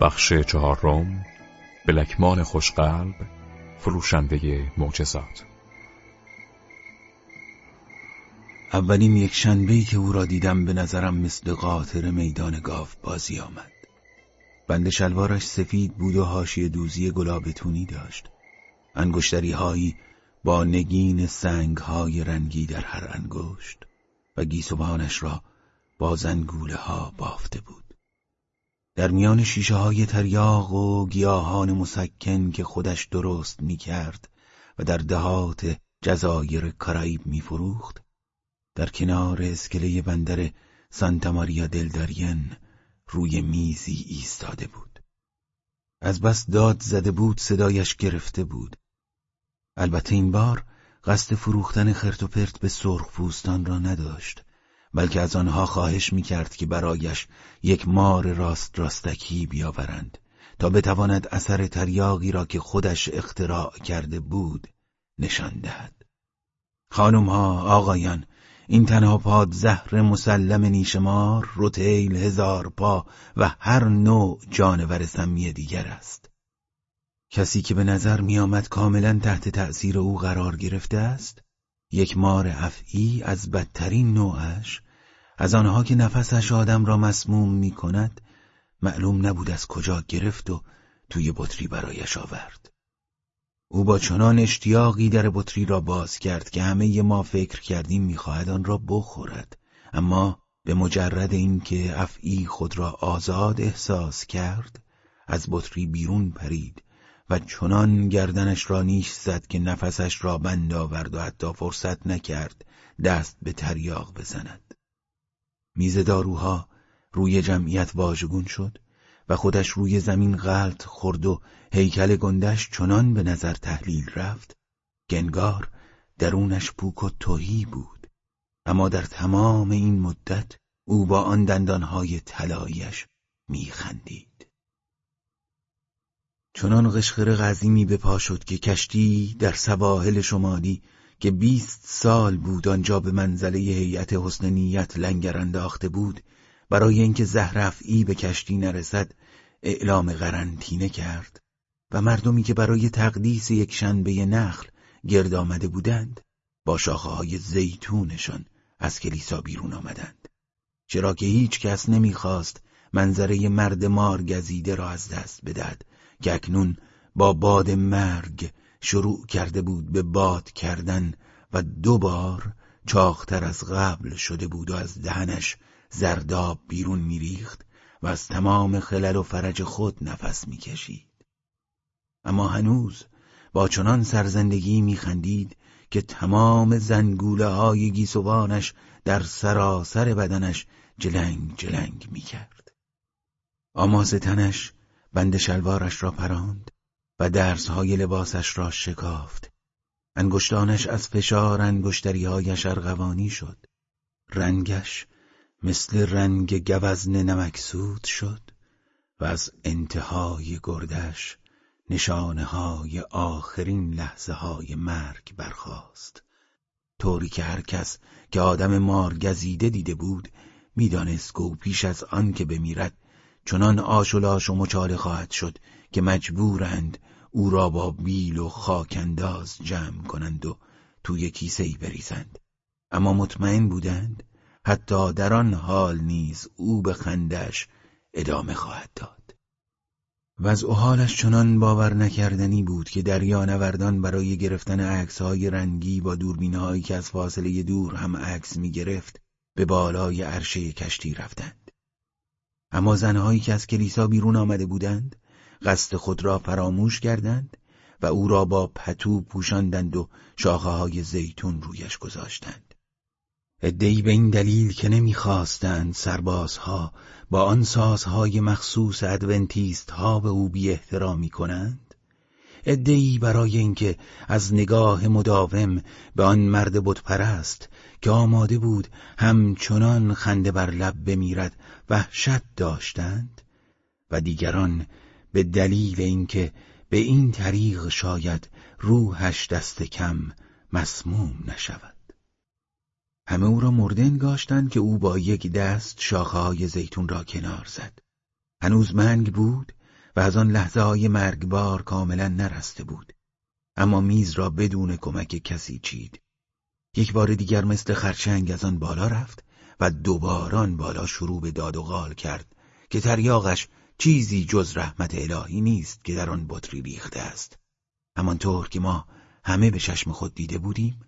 بخش چهارم بلکمان خوشقلب فروشنده معجزات. اولین یک شنبهی که او را دیدم به نظرم مثل قاطر میدان گاف بازی آمد. بند شلوارش سفید بود و حاشیه دوزی گلابتونی داشت. انگشتری هایی با نگین سنگ های رنگی در هر انگشت و گیسوانش را با زنگوله ها بافته بود. در میان شیشه های تریاق و گیاهان مسکن که خودش درست می کرد و در دهات جزایر کرائیب می فروخت در کنار اسکله بندر سانتا ماریا دلدارین روی میزی ایستاده بود. از بس داد زده بود صدایش گرفته بود. البته این بار قصد فروختن خرت و پرت به سرخ پوستان را نداشت. بلکه از آنها خواهش می‌کرد که برایش یک مار راست راستکی بیاورند تا بتواند اثر تریاقی را که خودش اختراع کرده بود نشان دهد. خانم ها آقایان این تنها پاد زهر مسلم نیشمار روتیل هزار پا و هر نوع جانور سمی دیگر است. کسی که به نظر میآمد کاملا تحت تأثیر او قرار گرفته است یک مار افعی از بدترین نوعش از آنها که نفسش آدم را مسموم می کند معلوم نبود از کجا گرفت و توی بطری برایش آورد. او با چنان اشتیاقی در بطری را باز کرد که همه ما فکر کردیم می‌خواهد آن را بخورد. اما به مجرد اینکه افعی خود را آزاد احساس کرد از بطری بیرون پرید. و چنان گردنش را نیش زد که نفسش را بند آورد و حتی فرصت نکرد دست به تریاق بزند. میز داروها روی جمعیت واژگون شد و خودش روی زمین غلط خورد و هیکل گندش چنان به نظر تحلیل رفت گنگار درونش پوک و توهی بود. اما در تمام این مدت او با آن دندانهای طلاییش میخندید. چنان قشقر غزیمی به پا شد که کشتی در سواحل شمالی که بیست سال بود آنجا به منزله هیئت حسن نیت لنگر انداخته بود برای اینکه زهرفعی به کشتی نرسد اعلام قرنطینه کرد و مردمی که برای تقدیس یک شنبه نخل گرد آمده بودند با شاخه های زیتونشان از کلیسا بیرون آمدند. چرا که هیچ کس نمی‌خواست منظره مرد مار گزیده را از دست بدهد. که با باد مرگ شروع کرده بود به باد کردن و دو بار چاختر از قبل شده بود و از دهنش زرداب بیرون میریخت و از تمام خلل و فرج خود نفس می‌کشید. اما هنوز با چنان سرزندگی میخندید که تمام زنگوله های گیسوانش در سراسر بدنش جلنگ جلنگ می‌کرد. آماز تنش بند شلوارش را پراند و درسهای لباسش را شکافت. انگشتانش از فشار انگشتریهایش ارغوانی شد. رنگش مثل رنگ گوزن نمکسود شد و از انتهای گردش نشانه های آخرین لحظه های مرگ برخاست. طوری که هر کس که آدم مارگزیده دیده بود می‌دانست که پیش از آن که بمیرد چنان آش و و مچاله خواهد شد که مجبورند او را با بیل و خاکنداز جمع کنند و توی کیسه ای بریزند. اما مطمئن بودند حتی در آن حال نیز او به خندش ادامه خواهد داد. وضع حالش چنان باور نکردنی بود که دریا نوردان برای گرفتن عکسهای رنگی با دوربینهایی که از فاصله دور هم عکس می گرفت به بالای عرشه کشتی رفتند. اما زنهایی که از کلیسا بیرون آمده بودند قصد خود را فراموش کردند و او را با پتو پوشاندند و شاخه های زیتون رویش گذاشتند. ادهی به این دلیل که نمی‌خواستند سربازها با آن سازهای مخصوص ادونتیست ها به او بی احترامی کنند ادهی برای اینکه از نگاه مداوم به آن مرد بتپرست که آماده بود همچنان خنده بر لب بمیرد وحشت داشتند؟ و دیگران به دلیل اینکه به این طریق شاید روحش دست کم مسموم نشود. همه او را مرده انگاشتند که او با یک دست شاخه های زیتون را کنار زد. هنوز منگ بود و از آن لحظه های مرگبار کاملا نرسته بود. اما میز را بدون کمک کسی چید. یک بار دیگر مثل خرچنگ از آن بالا رفت و دوباران بالا شروع به داد و غال کرد که تریاقش چیزی جز رحمت الهی نیست که در آن بطری ریخته است. همانطور که ما همه به چشم خود دیده بودیم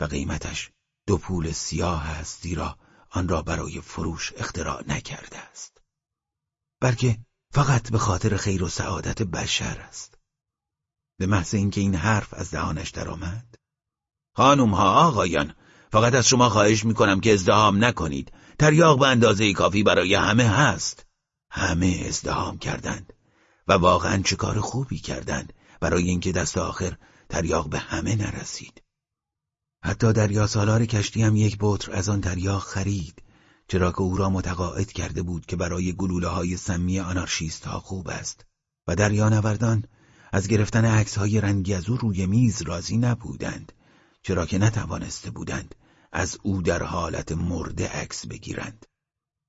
و قیمتش دو پول سیاه است زیرا آن را برای فروش اختراع نکرده است. بلکه فقط به خاطر خیر و سعادت بشر است. به محض اینکه این حرف از دهانش درآمد خانم ها آقایان فقط از شما خواهش می‌کنم که ازدهام نکنید. تریاق به اندازه کافی برای همه هست. همه ازدهام کردند و واقعا چه کار خوبی کردند. برای اینکه دست آخر تریاق به همه نرسید. حتی دریا سالار کشتی هم یک بطر از آن تریاق خرید چرا که او را متقاعد کرده بود که برای گلوله های سمی آنارشیست ها خوب است. و دریانوردان از گرفتن عکس های رنگی از او روی میز راضی نبودند. چرا که نتوانسته بودند از او در حالت مرده عکس بگیرند.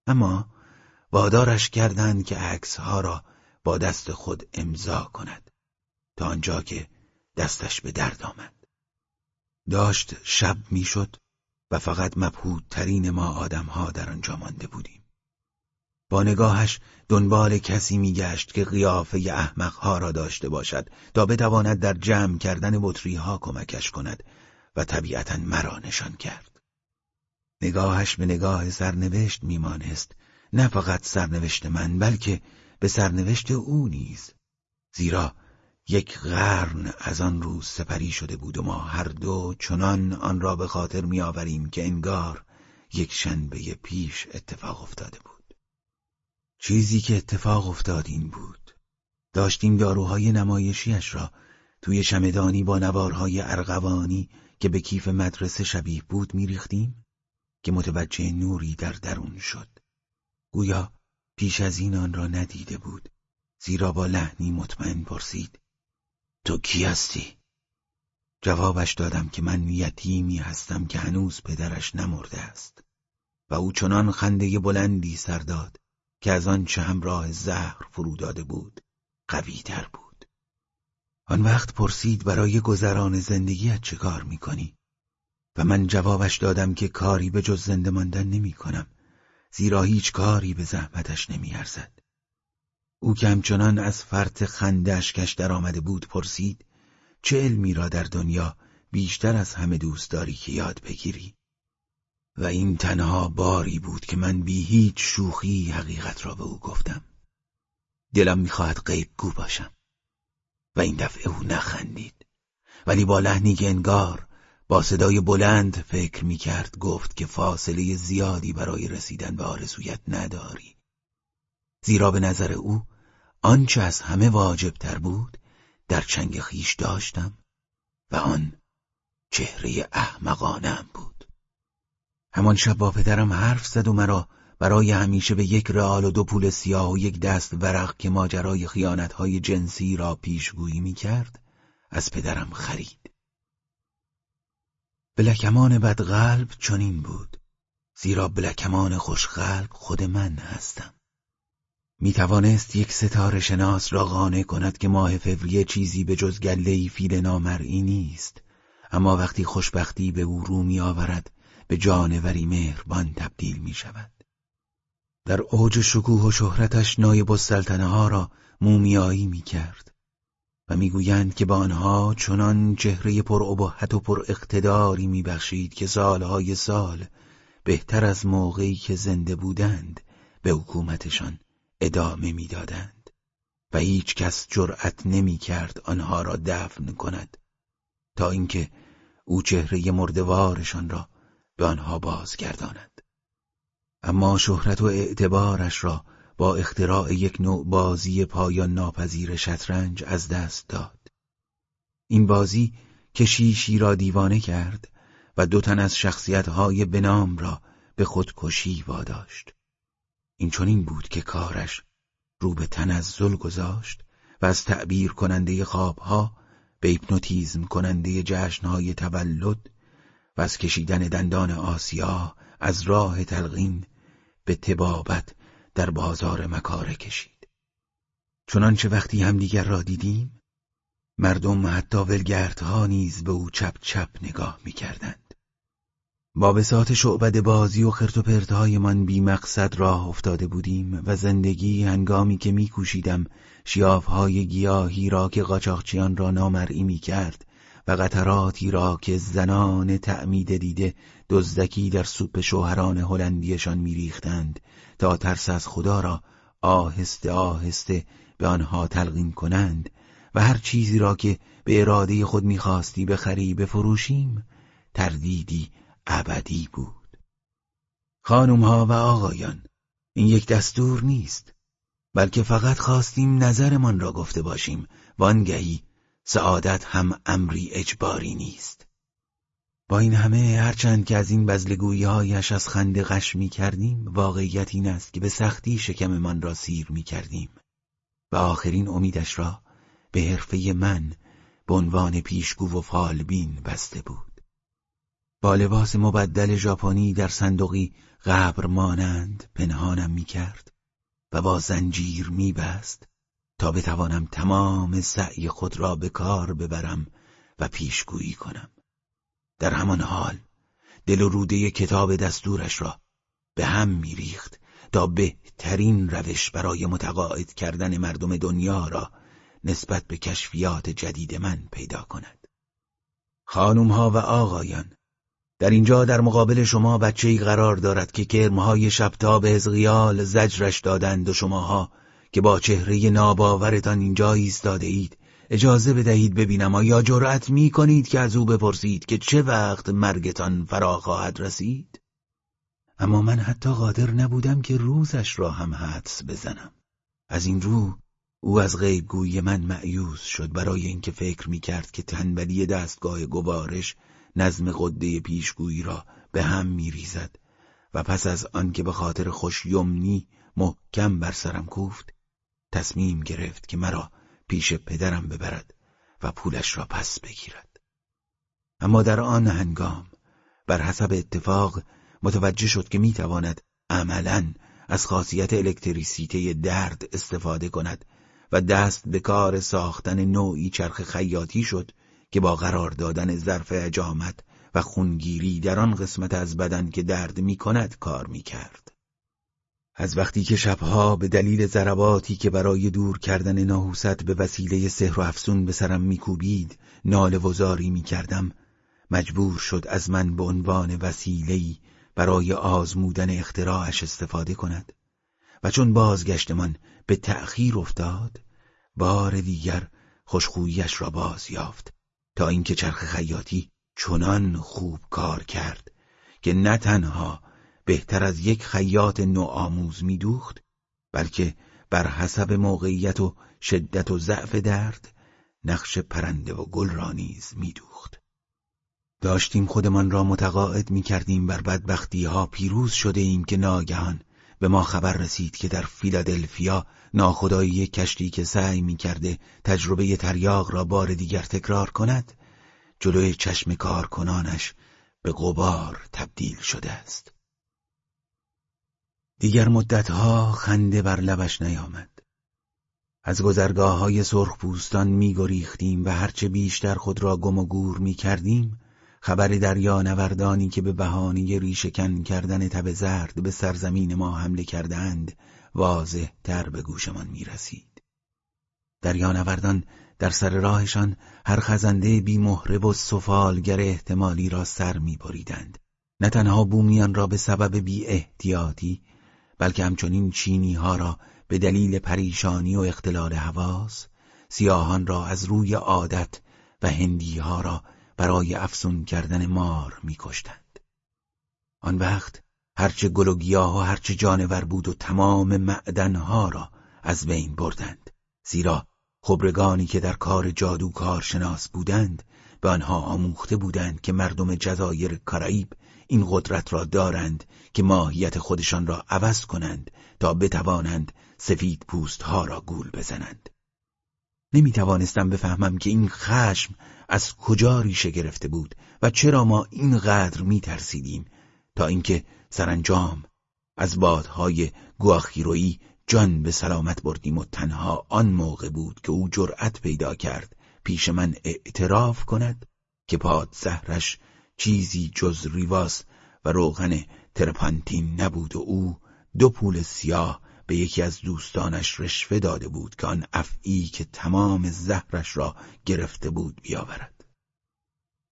اما وادارش کردند که عکس ها را با دست خود امضا کند تا آنجا که دستش به درد آمد. داشت شب می‌شد و فقط مبهودترین ما آدمها در آنجا مانده بودیم. با نگاهش دنبال کسی میگشت که قیافه احمقها را داشته باشد تا بتواند در جمع کردن بطریها کمکش کند و طبیعتا مرا نشان کرد. نگاهش به نگاه سرنوشت میمانست نه فقط سرنوشت من بلکه به سرنوشت او نیز. زیرا یک قرن از آن روز سپری شده بود و ما هر دو چنان آن را به خاطر میآوریم که انگار یک شنبه پیش اتفاق افتاده بود. چیزی که اتفاق افتاد این بود. داشتیم داروهای نمایشیش را توی شمدانی با نوارهای ارغوانی که به کیف مدرسه شبیه بود میریختیم که متوجه نوری در درون شد. گویا پیش از این آن را ندیده بود زیرا با لحنی مطمئن پرسید تو کی هستی؟ جوابش دادم که من یتیمی هستم که هنوز پدرش نمرده است. و او چنان خنده بلندی سر داد که از آن چه همراه زهر فرو داده بود قوی تر بود. آن وقت پرسید برای گذران زندگیت چه کار می‌کنی؟ و من جوابش دادم که کاری به جز زنده ماندن نمی کنم زیرا هیچ کاری به زحمتش نمی ارزد. او که همچنان از فرط خندش کش در آمده بود پرسید چه علمی را در دنیا بیشتر از همه دوست داری که یاد بگیری؟ و این تنها باری بود که من بی هیچ شوخی حقیقت را به او گفتم دلم می‌خواهد غیب گو باشم و این دفعه او نخندید. ولی با لحنی که انگار با صدای بلند فکر می‌کرد گفت که فاصله زیادی برای رسیدن به آرزویت نداری. زیرا به نظر او آنچه از همه واجب تر بود در چنگ خیش داشتم و آن چهره احمقانم بود. همان شب با پدرم حرف زد و مرا برای همیشه به یک رئال و دو پول سیاه و یک دست ورق که ماجرای خیانتهای جنسی را پیشگویی می کرد از پدرم خرید. بلکمان بدقلب چنین بود زیرا بلکمان خوشقلب خود من هستم. می توانست یک ستاره شناس را قانع کند که ماه فوریه چیزی به جز گلهی فیل نامرئی نیست اما وقتی خوشبختی به او رو می آورد به جانوری مهربان تبدیل می شود در اوج شکوه و شهرتش نایب السلطنه ها را مومیایی می کرد و می‌گویند که با آنها چنان چهره پر ابهت و پر اقتداری میبخشید که سالهای سال بهتر از موقعی که زنده بودند به حکومتشان ادامه می‌دادند و هیچ کس جرأت نمی کرد آنها را دفن کند تا اینکه او چهره مردوارشان را به آنها بازگرداند. اما شهرت و اعتبارش را با اختراع یک نوع بازی پایان ناپذیر شطرنج از دست داد. این بازی کشیشی را دیوانه کرد و دو تن از شخصیتهای بنام را به خودکشی واداشت. این چنین بود که کارش رو به تنزل گذاشت و از تعبیر کننده خوابها به ایپنوتیزم کننده جشنهای تولد و از کشیدن دندان آسیا از راه تلقین به تبابت در بازار مکاره کشید چنانچه وقتی همدیگر را دیدیم مردم حتی ولگردها نیز به او چپ چپ نگاه می‌کردند. با بساط شعبد بازی و خرت و پرتهایمان بی مقصد راه افتاده بودیم و زندگی هنگامی که میکوشیدم شیافهای گیاهی را که قاچاقچیان را نامرئی می کرد و قطراتی را که زنان تعمید دیده دزدکی در سوپ شوهران هلندیشان میریختند تا ترس از خدا را آهسته آهسته به آنها تلقین کنند و هر چیزی را که به اراده خود می‌خواستی بخری بفروشیم تردیدی ابدی بود. خانمها و آقایان این یک دستور نیست بلکه فقط خواستیم نظرمان را گفته باشیم وانگهی سعادت هم امری اجباری نیست. با این همه هرچند که از این بزلگویی هایش از خنده غش می کردیم واقعیت این است که به سختی شکممان را سیر می کردیم و آخرین امیدش را به حرفه من به عنوان پیشگو و فالبین بسته بود. با لباس مبدل ژاپنی در صندوقی قبر مانند پنهانم می کرد و با زنجیر می بست تا بتوانم تمام سعی خود را به کار ببرم و پیشگویی کنم. در همان حال دل و روده کتاب دستورش را به هم میریخت تا بهترین روش برای متقاعد کردن مردم دنیا را نسبت به کشفیات جدید من پیدا کند. خانم ها و آقایان در اینجا در مقابل شما بچه‌ای قرار دارد که کرمهای شبتاب حزقیال زجرش دادند و شماها که با چهره ناباورتان اینجا ایستاده اید اجازه بدهید ببینم آیا جرأت می کنید که از او بپرسید که چه وقت مرگتان فرا خواهد رسید؟ اما من حتی قادر نبودم که روزش را هم حدس بزنم از این رو او از غیبگوی من معیوز شد برای اینکه فکر می کرد که تنبلی دستگاه گوارش نظم قده پیشگویی را به هم می ریزد و پس از آنکه به خاطر خوش یمنی محکم بر سرم کوفت تصمیم گرفت که مرا پیش پدرم ببرد و پولش را پس بگیرد اما در آن هنگام بر حسب اتفاق متوجه شد که می‌تواند عملا از خاصیت الکتریسیته درد استفاده کند و دست به کار ساختن نوعی چرخ خیاطی شد که با قرار دادن ظرف اجامت و خونگیری در آن قسمت از بدن که درد می کند کار می کرد. از وقتی که شبها به دلیل ضرباتی که برای دور کردن ناحوست به وسیله سحر و افسون به سرم میکوبید نال وزاری می‌کردم. مجبور شد از من به عنوان وسیله‌ای برای آزمودن اختراعش استفاده کند. و چون بازگشتمان به تأخیر افتاد بار دیگر خوشخوییش را باز یافت. تا اینکه چرخ خیاطی چنان خوب کار کرد که نه تنها بهتر از یک خیاط نوآموز میدوخت بلکه بر حسب موقعیت و شدت و ضعف درد نقش پرنده و گل را نیز میدوخت. داشتیم خودمان را متقاعد می‌کردیم بر بدبختی ها پیروز شده ایم که ناگهان به ما خبر رسید که در فیلادلفیا ناخدایی کشتی که سعی می‌کرده تجربه تریاق را بار دیگر تکرار کند جلوی چشم کارکنانش به غبار تبدیل شده است. دیگر مدتها خنده بر لبش نیامد از گذرگاه های سرخ پوستان می گریختیم و هرچه بیشتر خود را گم و گور می کردیم خبر دریا نوردانی که به بهانه ریشکن کردن تب زرد به سرزمین ما حمله کردند واضح تر به گوشمان می رسید. نوردان در سر راهشان هر خزنده بی مهره و سفالگر احتمالی را سر می بریدند. نه تنها بومیان را به سبب بی احتیاطی بلکه همچنین چینی ها را به دلیل پریشانی و اختلال حواس سیاهان را از روی عادت و هندی ها را برای افسون کردن مار میکشتند. آن وقت هرچه گل و گیاه و هرچه جانور بود و تمام معدنها را از بین بردند زیرا خبرگانی که در کار جادو کارشناس بودند به آنها آموخته بودند که مردم جزایر کارائیب این قدرت را دارند که ماهیت خودشان را عوض کنند تا بتوانند سفید پوست ها را گول بزنند. نمی توانستم بفهمم که این خشم از کجا ریشه گرفته بود و چرا ما اینقدر می ترسیدیم تا اینکه سرانجام از بادهای گواخیرویی جان به سلامت بردیم و تنها آن موقع بود که او جرأت پیدا کرد پیش من اعتراف کند که پاد زهرش چیزی جز ریواس و روغن ترپانتین نبود و او دو پول سیاه به یکی از دوستانش رشوه داده بود که آن افعی که تمام زهرش را گرفته بود بیاورد.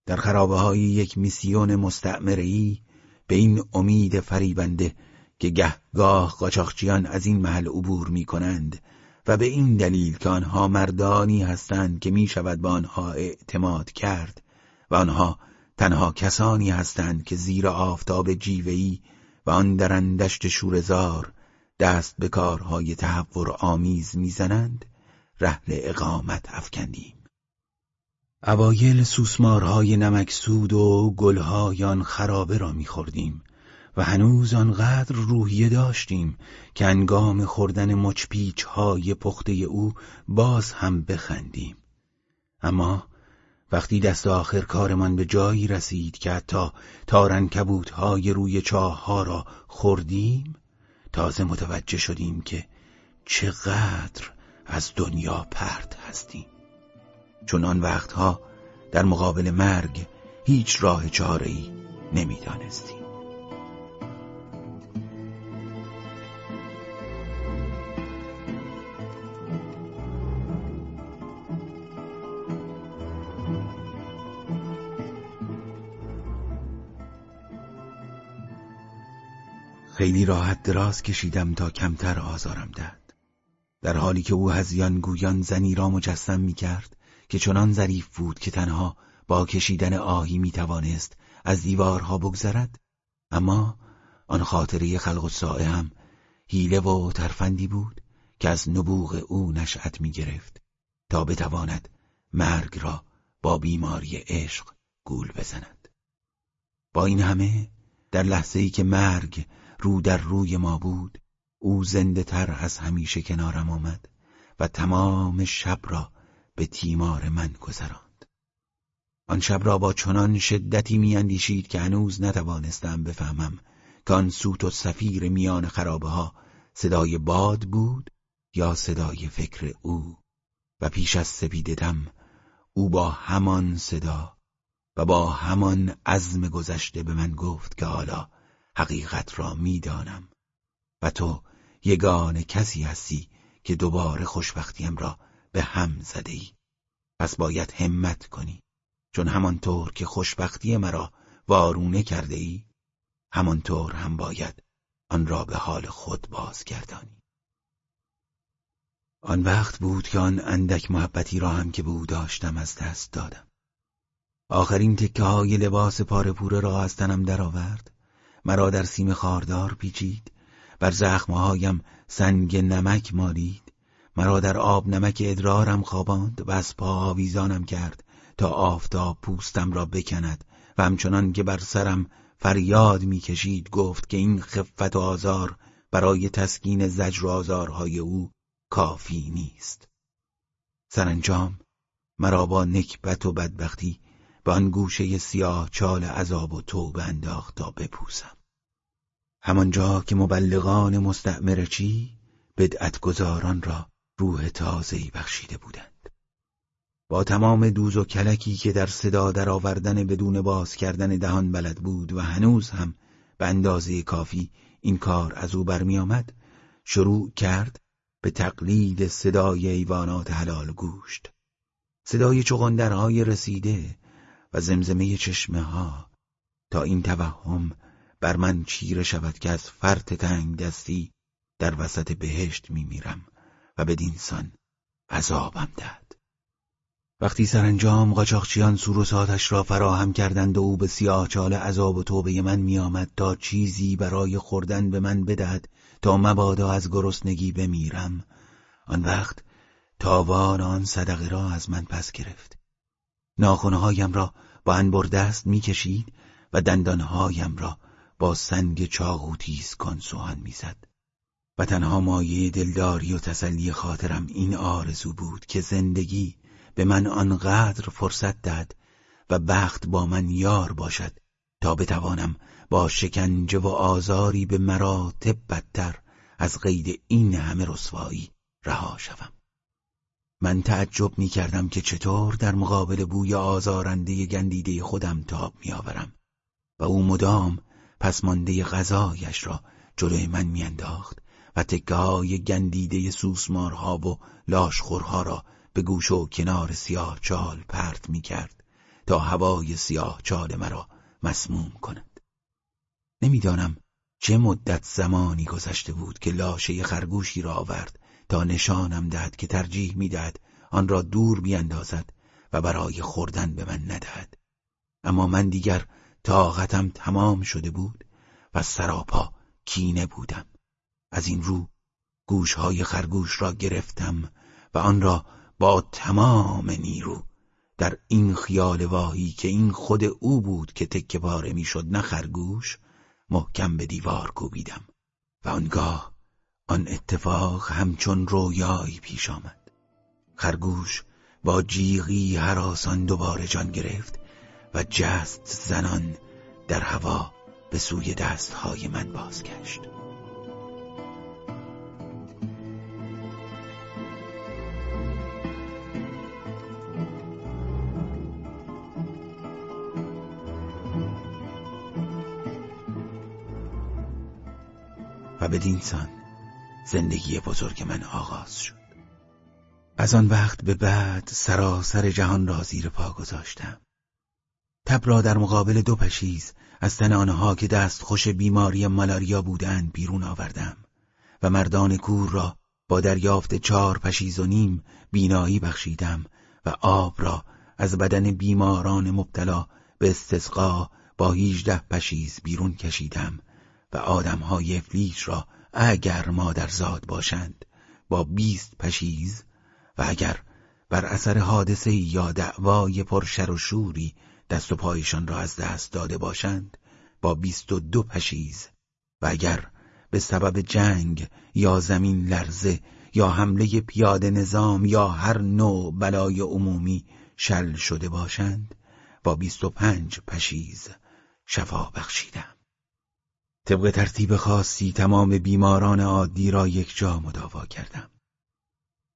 در خرابه های یک میسیون مستعمرهی به این امید فریبنده که گهگاه قاچاقچیان از این محل عبور می کنند و به این دلیل که آنها مردانی هستند که می شود به آنها اعتماد کرد و آنها تنها کسانی هستند که زیر آفتاب جیوهی و آن درندشت شورزار دست به کارهای تحور آمیز می‌زنند رحل اقامت افکندیم. اوایل سوسمارهای نمکسود و گلهای آن خرابه را میخوردیم و هنوز آنقدر روحیه داشتیم که انگام خوردن مچپیچ های پخته او باز هم بخندیم. اما وقتی دست آخر کارمان به جایی رسید که حتی تارنکبوت های روی چاه ها را خوردیم تازه متوجه شدیم که چقدر از دنیا پرت هستیم. چون آن وقتها در مقابل مرگ هیچ راه چاره‌ای نمی‌دانستیم. خیلی راحت دراز کشیدم تا کمتر آزارم دهد در حالی که او هزیان گویان زنی را مجسم می کرد که چنان ظریف بود که تنها با کشیدن آهی می توانست از دیوارها بگذرد اما آن خاطره خلق سائه هم حیله و ترفندی بود که از نبوغ او نشأت می گرفت تا بتواند مرگ را با بیماری عشق گول بزند. با این همه در لحظه ای که مرگ رو در روی ما بود. او زنده تر از همیشه کنارم آمد و تمام شب را به تیمار من گذراند. آن شب را با چنان شدتی میاندیشید که هنوز نتوانستم بفهمم که آن سوت و سفیر میان خرابه ها صدای باد بود یا صدای فکر او. و پیش از سپیددم او با همان صدا و با همان عزم گذشته به من گفت که حالا حقیقت را می‌دانم. و تو یگان کسی هستی که دوباره خوشبختیم را به هم زده ای پس باید همت کنی. چون همانطور که خوشبختی مرا وارونه کرده ای همانطور هم باید آن را به حال خود بازگردانی. آن وقت بود که آن اندک محبتی را هم که به او داشتم از دست دادم. آخرین تکه های لباس پاره را از تنم درآورد. مرا در سیم خاردار پیچید. بر زخمهایم سنگ نمک مالید. مرا در آب نمک ادرارم خواباند و از پا آویزانم کرد تا آفتاب پوستم را بکند. و همچنان که بر سرم فریاد می‌کشید گفت که این خفت و آزار برای تسکین زجر و آزارهای او کافی نیست. سرانجام مرا با نکبت و بدبختی به آن گوشه سیاه چال عذاب و توبه انداخت تا بپوسم. همانجا که مبلغان مستعمرچی بدعتگزاران را روح تازهی بخشیده بودند. با تمام دوز و کلکی که در صدا در آوردن بدون باز کردن دهان بلد بود و هنوز هم به اندازه کافی این کار از او برمیآمد شروع کرد به تقلید صدای ایوانات حلال گوشت. صدای چغندرهای رسیده و زمزمه چشمه ها تا این توهم بر من چیره شود که از فرط تنگ دستی در وسط بهشت میمیرم و بدینسان عذابم دهد. وقتی سرانجام قاچاقچیان سور و ساتش را فراهم کردند و او به سیاه چال عذاب و توبه من میآمد تا چیزی برای خوردن به من بدهد تا مبادا از گرسنگی بمیرم. آن وقت تاوان آن صدقه را از من پس گرفت. ناخونهایم را با انبر دست می‌کشید و دندانهایم را با سنگ چاقو تیز کن سوهن می‌زد. و تنها مایه دلداری و تسلی خاطرم این آرزو بود که زندگی به من آنقدر فرصت داد و بخت با من یار باشد تا بتوانم با شکنجه و آزاری به مراتب بدتر از قید این همه رسوایی رها شوم. من تعجب می کردم که چطور در مقابل بوی آزارنده گندیده خودم تاب می آورم و او مدام پسمانده غذایش را جلوی من میانداخت و تکه گندیده سوسمارها و لاشخورها را به گوش و کنار سیاه چال پرت می کرد تا هوای سیاه چال مرا مسموم کند. نمی‌دانم چه مدت زمانی گذشته بود که لاشه خرگوشی را آورد تا نشانم دهد که ترجیح می‌دهد آن را دور بیاندازد و برای خوردن به من ندهد. اما من دیگر طاقتم تمام شده بود و سراپا کینه بودم. از این رو گوشهای خرگوش را گرفتم و آن را با تمام نیرو در این خیال واهی که این خود او بود که تکه پاره می‌شد نه خرگوش محکم به دیوار کوبیدم. و آنگاه آن اتفاق همچون رویایی پیش آمد. خرگوش با جیغی حراسان دوباره جان گرفت و جست زنان در هوا به سوی دستهای من بازگشت. و بدین سان زندگی بزرگ من آغاز شد. از آن وقت به بعد سراسر جهان را زیر پا گذاشتم. تب را در مقابل دو پشیز از تن آنها که دست خوش بیماری مالاریا بودند بیرون آوردم و مردان کور را با دریافت چهار پشیز و نیم بینایی بخشیدم و آب را از بدن بیماران مبتلا به استسقا با هیچده پشیز بیرون کشیدم و آدمهای افلیج را اگر مادرزاد باشند با بیست پشیز و اگر بر اثر حادثه یا دعوای پرشر و شوری دست و پایشان را از دست داده باشند با بیست و دو پشیز. و اگر به سبب جنگ یا زمین لرزه یا حمله پیاده نظام یا هر نوع بلای عمومی شل شده باشند با بیست و پنج پشیز شفا بخشیدم. طبق ترتیب خاصی تمام بیماران عادی را یک جا مداوا کردم.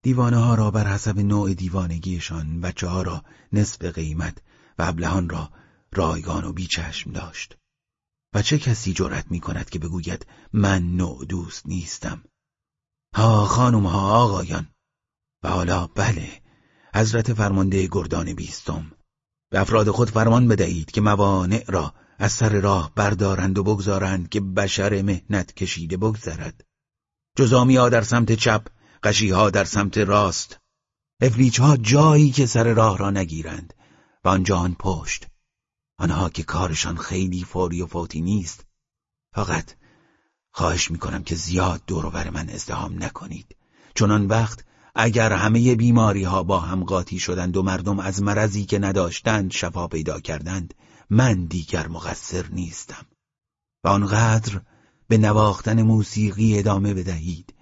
دیوانه ها را بر حسب نوع دیوانگیشان بچه ها را نصف قیمت ابلهان را رایگان و بیچشم داشت. و چه کسی جرأت می کند که بگوید من نوع دوست نیستم؟ ها خانم ها آقایان. و حالا بله حضرت فرمانده گردان بیستم. به افراد خود فرمان بدهید که موانع را از سر راه بردارند و بگذارند که بشر مهنت کشیده بگذرد. جزامی ها در سمت چپ قشی ها در سمت راست. افلیچ ها جایی که سر راه را نگیرند. و آنجا آن پشت. آنها که کارشان خیلی فوری و فوتی نیست فقط خواهش می‌کنم که زیاد دور بر من ازدهام نکنید. چون آن وقت اگر همه بیماری ها با هم قاطی شدند و مردم از مرضی که نداشتند شفا پیدا کردند من دیگر مقصر نیستم. و آنقدر به نواختن موسیقی ادامه بدهید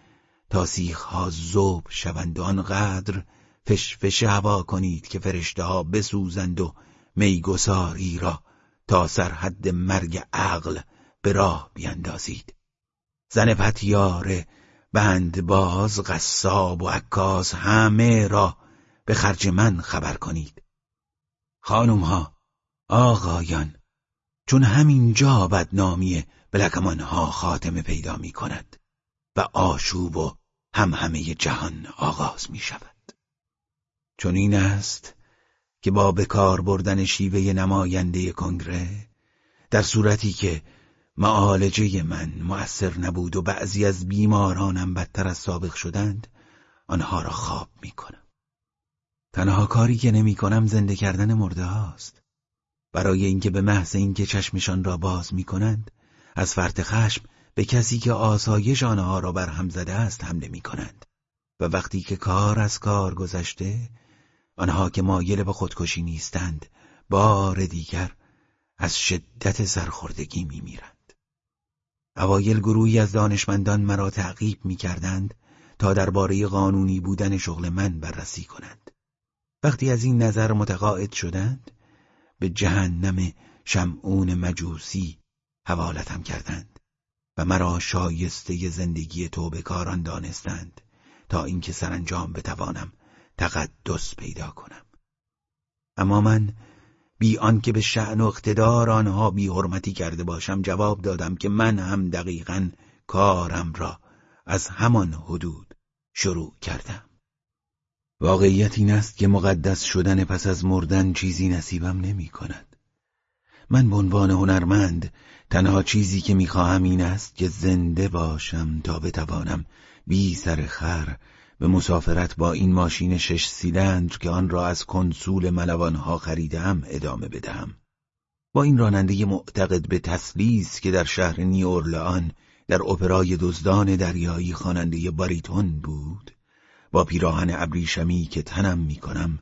تا سیخها زوب شوند و آنقدر فشفش هوا کنید که فرشته ها بسوزند و میگساری را تا سرحد مرگ عقل به راه بیندازید. زن پتیاره بندباز قصاب و عکاس همه را به خرج من خبر کنید. خانم ها آقایان چون همین جا بدنامی بلکمان ها خاتمه پیدا می کند و آشوب و هم همه جهان آغاز می شود چون این است که با بکار بردن شیوه نماینده کنگره در صورتی که معالجه من مؤثر نبود و بعضی از بیمارانم بدتر از سابق شدند آنها را خواب می کنم تنها کاری که نمی کنم زنده کردن مرده هاست. برای اینکه به محض اینکه چشمشان را باز می کنند از فرط خشم به کسی که آسایش آنها را برهم زده است حمله می کنند و وقتی که کار از کار گذشته آنها که مایل به خودکشی نیستند بار دیگر از شدت سرخوردگی می میرند. اوایل گروهی از دانشمندان مرا تعقیب می کردند تا درباره قانونی بودن شغل من بررسی کنند. وقتی از این نظر متقاعد شدند به جهنم شمعون مجوسی حوالتم کردند و مرا شایسته زندگی کاران دانستند تا اینکه سرانجام بتوانم تقدس پیدا کنم. اما من بی آنکه به شعن و اقتدار آنها بی حرمتی کرده باشم جواب دادم که من هم دقیقا کارم را از همان حدود شروع کردم. واقعیت این است که مقدس شدن پس از مردن چیزی نصیبم نمی کند. من به عنوان هنرمند تنها چیزی که می‌خواهم این است که زنده باشم تا بتوانم بی سر خر به مسافرت با این ماشین شش سیلندر که آن را از کنسول ملوانها خریدم ادامه بدهم. با این راننده معتقد به تسلیس که در شهر نیورلان در اپرای دزدان دریایی خواننده باریتون بود با پیراهن ابریشمی که تنم می‌کنم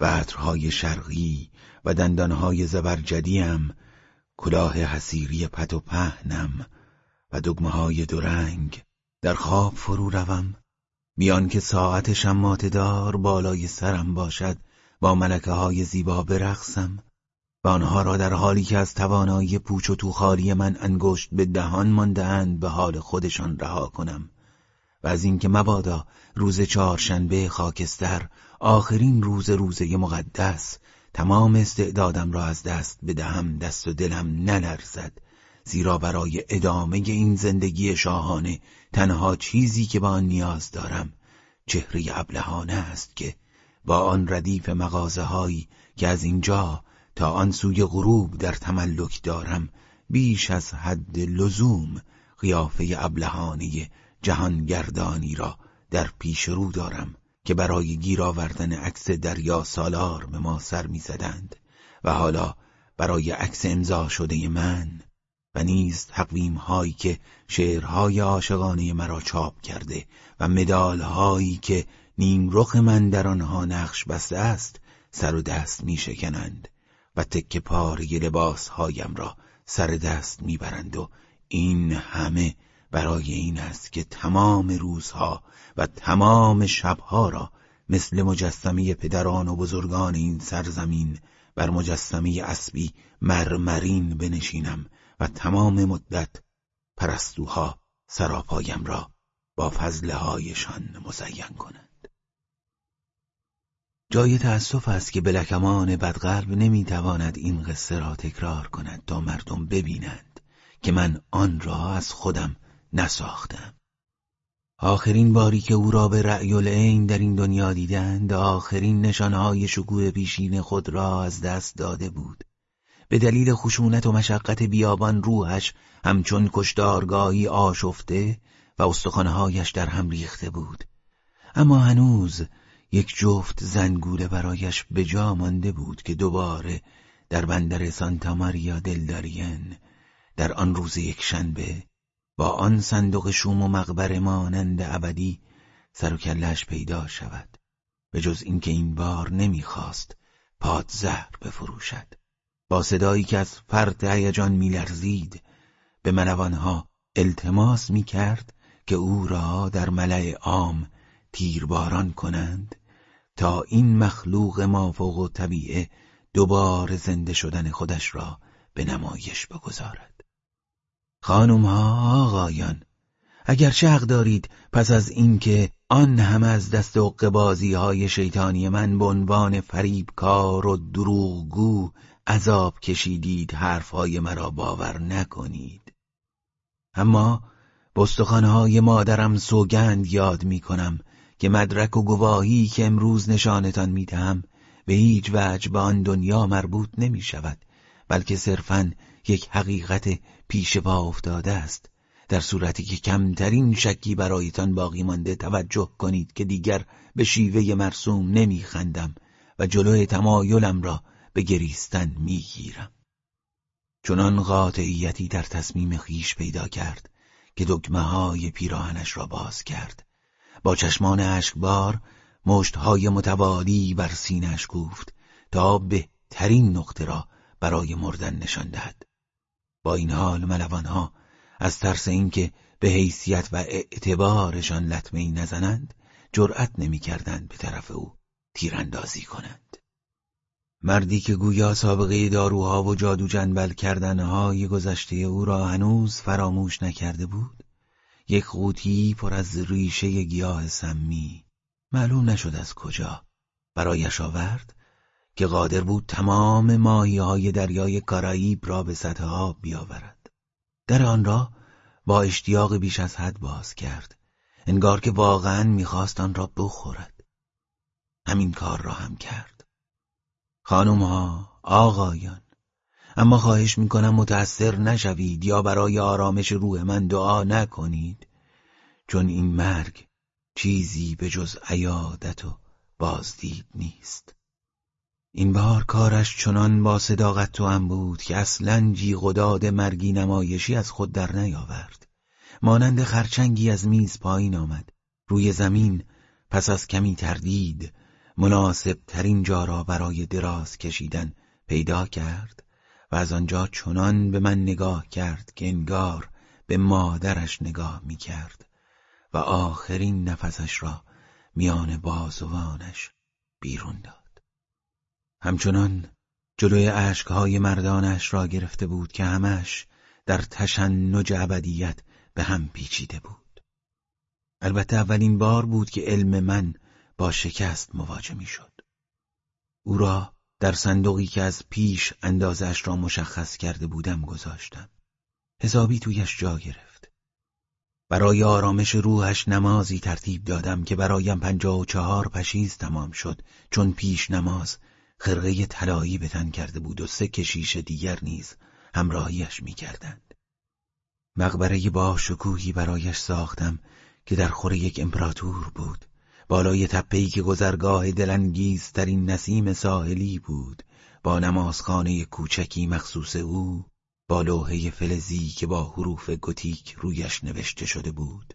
و عطرهای شرقی و دندانهای زبرجدیم کلاه حسیری پت و پهنم و دگمه های رنگ در خواب فرو روم بیان که ساعت شمات دار بالای سرم باشد با ملکه های زیبا برقصم. و آنها را در حالی که از توانایی پوچ و توخالی من انگشت به دهان ماندهاند به حال خودشان رها کنم. و از اینکه مبادا روز چهارشنبه خاکستر آخرین روز روزه مقدس تمام استعدادم را از دست بدهم دست و دلم نلرزد. زیرا برای ادامه این زندگی شاهانه تنها چیزی که با آن نیاز دارم چهره ابلهانه است که با آن ردیف مغازه هایی که از اینجا تا آن سوی غروب در تملک دارم بیش از حد لزوم قیافه ابلهانه جهانگردانی را در پیش رو دارم که برای گیر آوردن عکس دریا سالار به ما سر می‌زدند و حالا برای عکس امضا شده من و نیز تقویم هایی که شعرهای عاشقانه مرا چاپ کرده و مدال هایی که نیم رخ من در آنها نقش بسته است سر و دست می شکنند و تک پاره لباس هایم را سر دست می‌برند و این همه برای این است که تمام روزها و تمام شبها را مثل مجسمه پدران و بزرگان این سرزمین بر مجسمه اسبی مرمرین بنشینم و تمام مدت پرستوها سراپایم را با فضله هایشان مزین کنند. جای تأسف است که بلکمان بدقلب نمی‌تواند این قصه را تکرار کند تا مردم ببینند که من آن را از خودم نساختم. آخرین باری که او را به رأی العین در این دنیا دیدند آخرین نشانهای شکوه پیشین خود را از دست داده بود. به دلیل خشونت و مشقت بیابان روحش همچون کشتارگاهی آشفته و استخوانهایش در هم ریخته بود. اما هنوز یک جفت زنگوله برایش به جا مانده بود که دوباره در بندر سانتا ماریا دلدارین در آن روز یک شنبه با آن صندوق شوم و مقبر مانند ابدی سر و کلش پیدا شود. به جز اینکه این بار نمی‌خواست پادزهر بفروشد. با صدایی که از فرد هیجان میلرزید به منوانها التماس می‌کرد که او را در ملع عام تیرباران کنند تا این مخلوق مافوق و طبیعه دوباره زنده شدن خودش را به نمایش بگذارد. خانم ها آقایان اگر حق دارید پس از اینکه آن هم از دست و های شیطانی من به عنوان فریبکار و دروغگو عذاب کشیدید حرفهای مرا باور نکنید. اما بستخانهای مادرم سوگند یاد می کنم که مدرک و گواهی که امروز نشانتان می دهم به هیچ وجه به آن دنیا مربوط نمی شود بلکه صرفا یک حقیقت پیش پا افتاده است در صورتی که کمترین شکی برایتان باقی مانده توجه کنید که دیگر به شیوه مرسوم نمیخندم و جلوی تمایلم را به گریستن می‌گیرم. چنان قاطعیتی در تصمیم خیش پیدا کرد که دکمه های پیراهنش را باز کرد. با چشمان اشکبار مشتهای متوالی بر سینش گفت تا بهترین نقطه را برای مردن نشان دهد. با این حال ملوانها از ترس اینکه به حیثیت و اعتبارشان لطمه ای نزنند جرأت نمی‌کردند به طرف او تیراندازی کنند. مردی که گویا سابقه داروها و جادو جنبل کردنهای گذشته او را هنوز فراموش نکرده بود یک قوطی پر از ریشه گیاه سمی معلوم نشد از کجا. برایش آورد که قادر بود تمام ماهی های دریای کارائیب را به سطح آب بیاورد. در آن را با اشتیاق بیش از حد باز کرد انگار که واقعا می‌خواست آن را بخورد. همین کار را هم کرد. خانم ها آقایان اما خواهش می‌کنم متأثر نشوید یا برای آرامش روح من دعا نکنید چون این مرگ چیزی به جز عیادت و بازدید نیست. این بار کارش چنان با صداقت تو هم بود که اصلا جیغ و داد مرگی نمایشی از خود در نیاورد. مانند خرچنگی از میز پایین آمد. روی زمین پس از کمی تردید مناسب ترین جا را برای دراز کشیدن پیدا کرد و از آنجا چنان به من نگاه کرد که انگار به مادرش نگاه می کرد و آخرین نفسش را میان بازوانش بیرون داد. همچنان جلوی عشقهای مردانش را گرفته بود که همش در تشنج ابدیت به هم پیچیده بود. البته اولین بار بود که علم من با شکست مواجه می شد او را در صندوقی که از پیش اندازش را مشخص کرده بودم گذاشتم. حسابی تویش جا گرفت. برای آرامش روحش نمازی ترتیب دادم که برایم پنجاه و چهار پشیز تمام شد چون پیش نماز خرقه طلایی به تن کرده بود و سه کشیش دیگر نیز همراهیش می‌کردند. مقبره با شکوهی برایش ساختم که در خور یک امپراتور بود. بالای تپهی که گذرگاه دلانگیزترین نسیم ساحلی بود با نمازخانه کوچکی مخصوص او با لوحه فلزی که با حروف گوتیک رویش نوشته شده بود.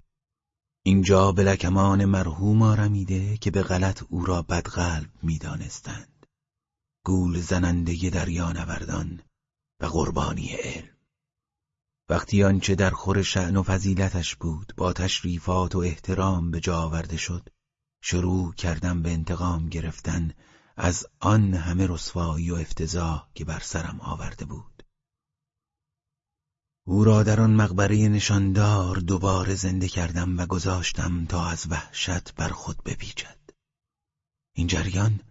اینجا بلکمان مرحوم آرمیده که به غلط او را بدقلب می‌دانستند. گول زننده دریا نوردان و قربانی علم. وقتی آنچه در خور شعن و فضیلتش بود با تشریفات و احترام به جا آورده شد شروع کردم به انتقام گرفتن از آن همه رسوایی و افتضاح که بر سرم آورده بود. او را در آن مقبره نشاندار دوباره زنده کردم و گذاشتم تا از وحشت بر خود بپیچد. این جریان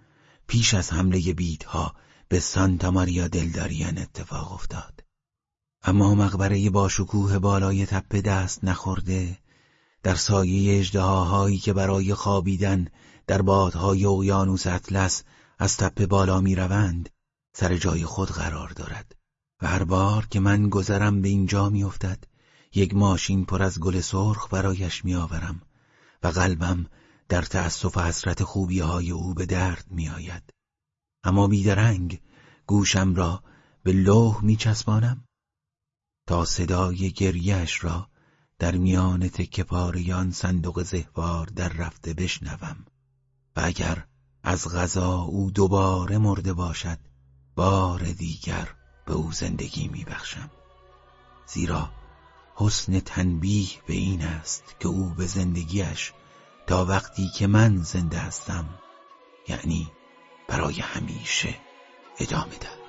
پیش از حمله بیدها به سانتا ماریا دلداریان اتفاق افتاد. اما مقبره با شکوه بالای تپه دست نخورده در سایه اجدهاهایی که برای خوابیدن در بادهای اقیانوس اطلس از تپه بالا می‌روند سر جای خود قرار دارد. و هر بار که من گذرم به اینجا میافتد یک ماشین پر از گل سرخ برایش میآورم و قلبم در تأسف و حسرت خوبی های او به درد میآید. اما بیدرنگ گوشم را به لوح میچسبانم تا صدای گریهش را در میان تکه پاریان صندوق زهوار در رفته بشنوم. و اگر از غذا او دوباره مرده باشد بار دیگر به او زندگی میبخشم. زیرا حسن تنبیه به این است که او به زندگیش تا وقتی که من زنده هستم یعنی برای همیشه ادامه دهد.